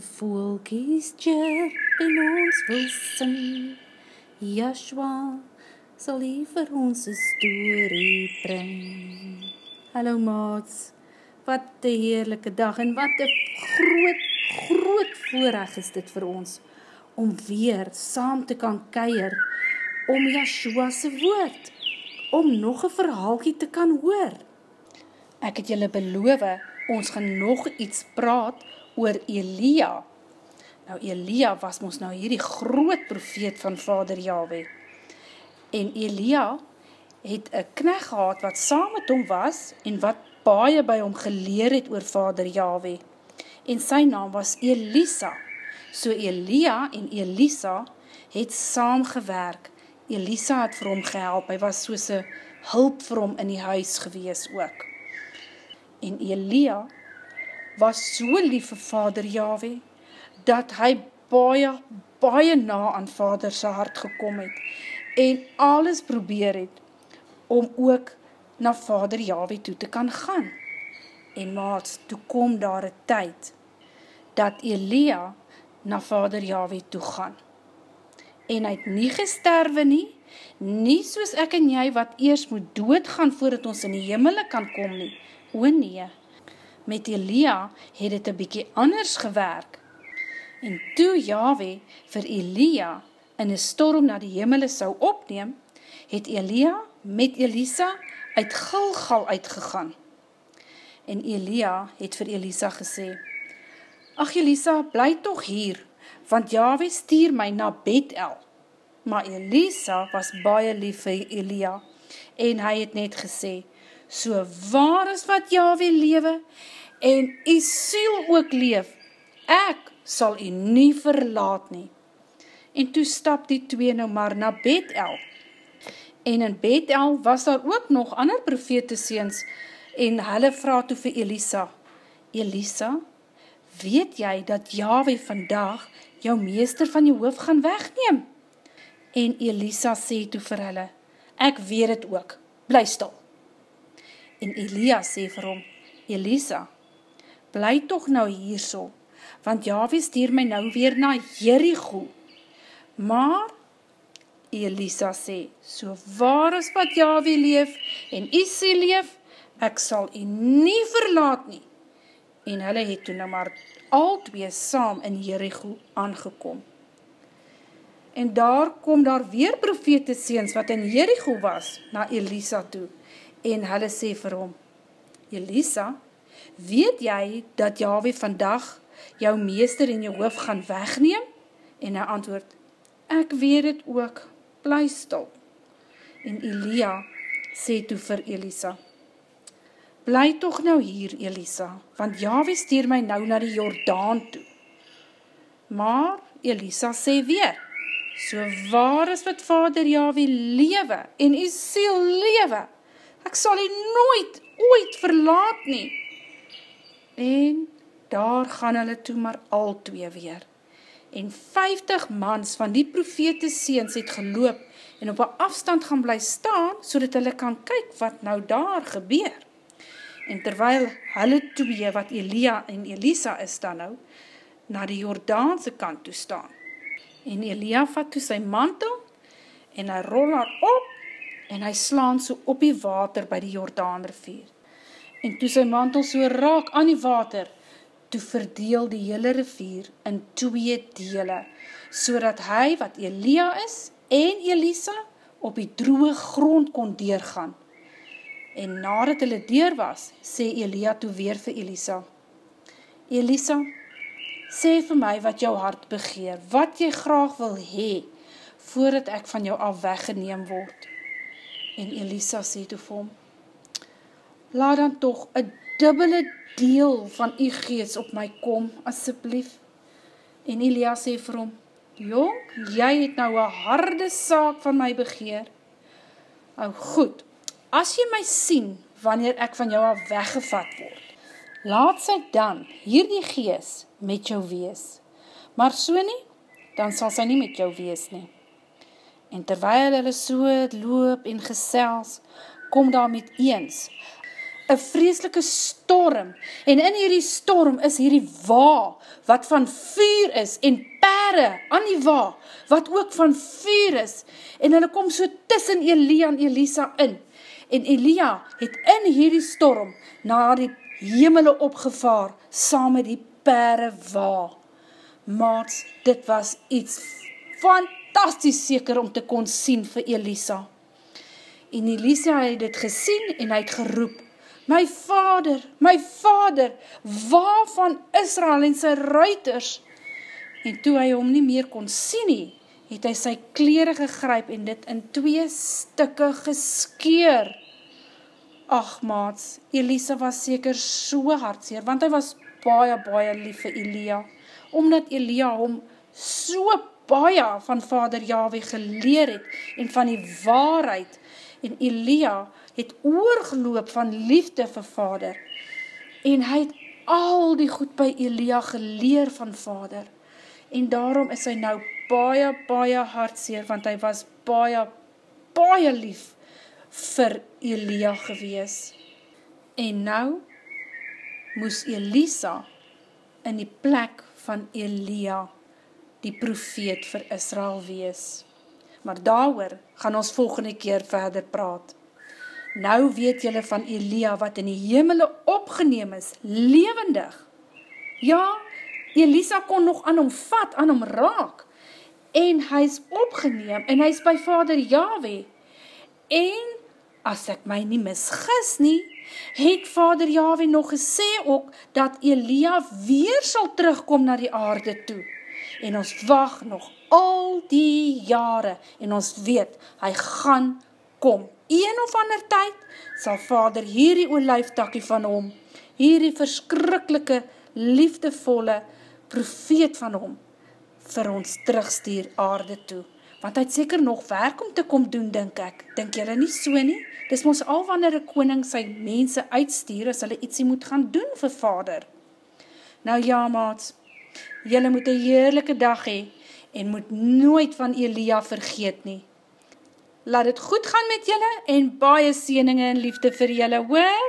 Die voelkies chirp en ons wil sing. Joshua sal hy vir ons een story bring. Hallo maats, wat een heerlijke dag en wat een groot, groot voorrecht is dit vir ons, om weer saam te kan keir, om Yahshua's woord, om nog een verhaalkie te kan hoor. Ek het julle beloof, ons gaan nog iets praat oor Elia. Nou Elia was ons nou hierdie groot profeet van vader Yahweh. En Elia het een knecht gehad wat saam met hom was en wat baie by hom geleer het oor vader Yahweh. En sy naam was Elisa. So Elia en Elisa het saam gewerk. Elisa het vir hom gehelp. Hy was soos een hulp vir hom in die huis gewees ook. En Elia was so lief vir vader Yahweh, dat hy baie, baie na aan vader sy hart gekom het en alles probeer het om ook na vader Yahweh toe te kan gaan. En maats, toe kom daar een tyd dat Elia na vader Yahweh toe gaan. En hy het nie gesterwe nie, nie soos ek en jy wat eers moet doodgaan voordat ons in die hemele kan kom nie. O nee, met Elia het het een bykie anders gewerk. En toe Yahweh vir Elia in een storm na die hemele sou opneem, het Elia met Elisa uit Gilgal uitgegaan. En Elia het vir Elisa gesê, Ach Elisa, bly toch hier, want Yahweh stuur my na Bethel. Maar Elisa was baie lief vir Elia, en hy het net gesê, So waar is wat Yahweh lewe, en die siel ook leef, ek sal u nie verlaat nie en toe stap die twee nou maar na Bethel. En in Bethel was daar ook nog ander profete seens en hulle vraag toe vir Elisa, Elisa, weet jy dat Yahweh vandag jou meester van jou hoofd gaan wegneem? En Elisa sê toe vir hulle, ek weet het ook, bly stil. En Elia sê vir hom, Elisa, bly toch nou hier so, want Yahweh stuur my nou weer na Jericho. Maar, Elisa sê, so waar is wat Yahweh leef en Isi leef, ek sal u nie verlaat nie. En hulle het toen nou maar al twee saam in Jericho aangekom. En daar kom daar weer profete seens wat in Jericho was, na Elisa toe. En hulle sê vir hom, Elisa, weet jy dat Yahweh vandag jou meester en jou hoof gaan wegneem? En hy antwoord, ek weet het ook, bly stil. En Elia sê toe vir Elisa, bly toch nou hier, Elisa, want Yahweh stuur my nou na die Jordaan toe. Maar Elisa sê weer, so waar is wat vader Yahweh lewe en die siel lewe, ek sal hy nooit, ooit verlaat nie. En daar gaan hulle toe maar al twee weer en 50 mans van die profete seens het geloop en op een afstand gaan bly staan, so dat hulle kan kyk wat nou daar gebeur. En terwyl hulle twee, wat Elia en Elisa is dan nou, na die Jordaanse kant toe staan. En Elia vat toe sy mantel, en hy rol haar op, en hy slaan so op die water by die Jordaan rivier. En toe sy mantel so raak aan die water, toe verdeel die hele rivier in twee dele, so dat hy, wat Elia is, en Elisa, op die droge grond kon deurgaan. En nadat hulle deur was, sê Elia toe weer vir Elisa, Elisa, sê vir my wat jou hart begeer, wat jy graag wil hee, voordat ek van jou al weggeneem word. En Elisa sê toe vir hom, laat dan toch een dubbele deel van u gees op my kom, asseblief. En Elia sê vir hom, Jong, jy het nou een harde saak van my begeer. Nou goed, as jy my sien, wanneer ek van jou al weggevat word, laat sy dan hierdie gees met jou wees. Maar so nie, dan sal sy nie met jou wees nie. En terwijl hulle so loop en gesels, kom daar met eens een vreselike storm, en in hierdie storm is hierdie wa, wat van vuur is, en pere aan die wa, wat ook van vuur is, en hulle kom so tussen Elia en Elisa in, en Elia het in hierdie storm, na die hemele opgevaar, saam met die pere wa. Maats, dit was iets fantastisch seker om te kon sien vir Elisa. En Elisa het dit gesien en hy het geroep, My vader, my vader, waarvan Israel en sy ruiters? En toe hy hom nie meer kon sien nie, het hy sy kleren gegryp en dit in twee stikke geskeur. Ach maats, Elisa was seker so hartseer, want hy was baie, baie lief vir Elia, omdat Elia hom so baie van vader Yahweh geleer het en van die waarheid en Elia het oorgeloop van liefde vir vader. En hy het al die goed by Elia geleer van vader. En daarom is hy nou baie, baie hartseer want hy was baie, baie lief vir Elia gewees. En nou moes Elisa in die plek van Elia die profeet vir Israel wees. Maar daar gaan ons volgende keer verder praat. Nou weet jylle van Elia wat in die hemele opgeneem is, levendig. Ja, Elisa kon nog aan hom vat, aan hom raak, en hy is opgeneem, en hy is by vader Yahweh. En, as ek my nie misgis nie, het vader Yahweh nog gesê ook, dat Elia weer sal terugkom na die aarde toe en ons wacht nog al die jare, en ons weet, hy gaan kom. Een of ander tyd, sal vader hierdie olijftakkie van hom, hierdie verskrikkelike, liefdevolle profeet van hom, vir ons terugstuur aarde toe. Want hy het seker nog werk om te kom doen, denk ek. Denk jylle nie so nie? Dis ons al wanneer een koning sy mense uitstuur, as hulle ietsie moet gaan doen vir vader. Nou ja, maats, Julle moet een heerlijke dag hee en moet nooit van Elia vergeet nie. Laat het goed gaan met julle en baie sieninge en liefde vir julle, hoor?